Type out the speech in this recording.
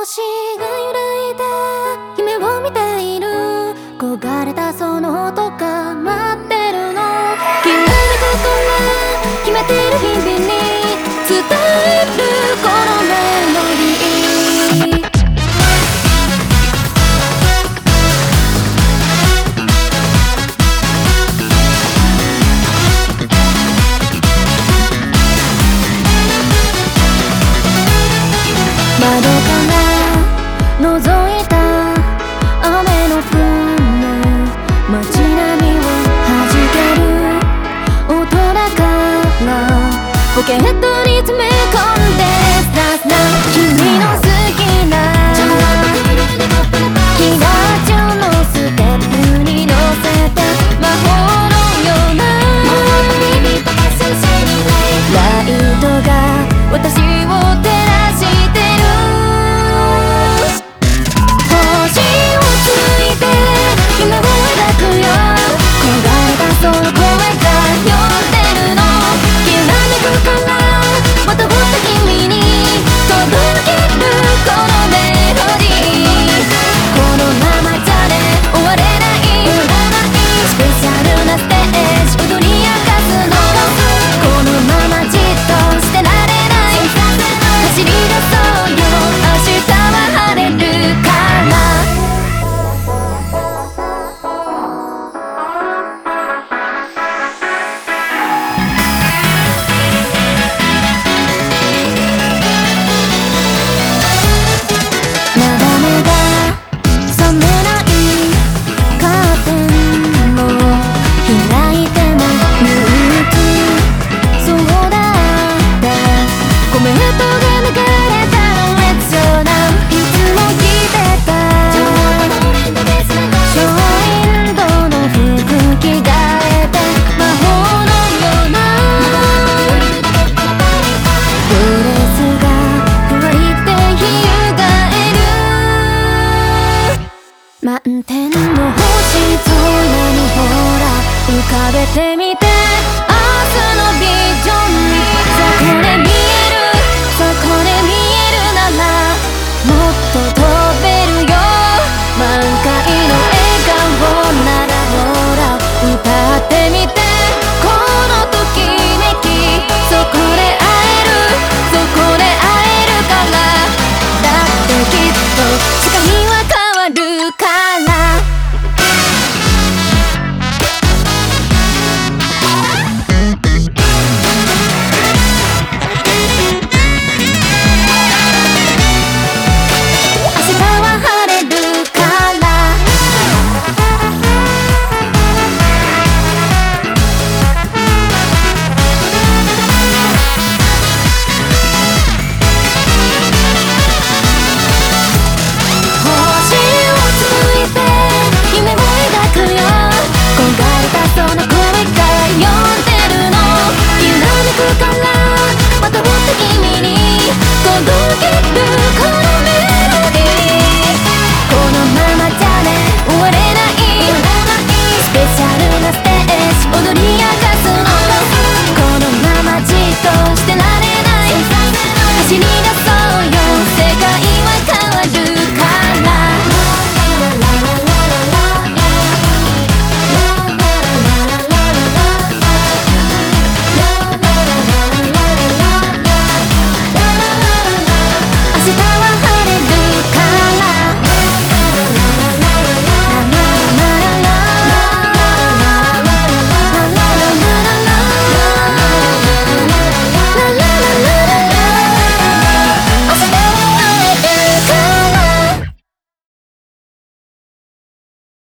星がポケット満点の星空にほら浮かべてみて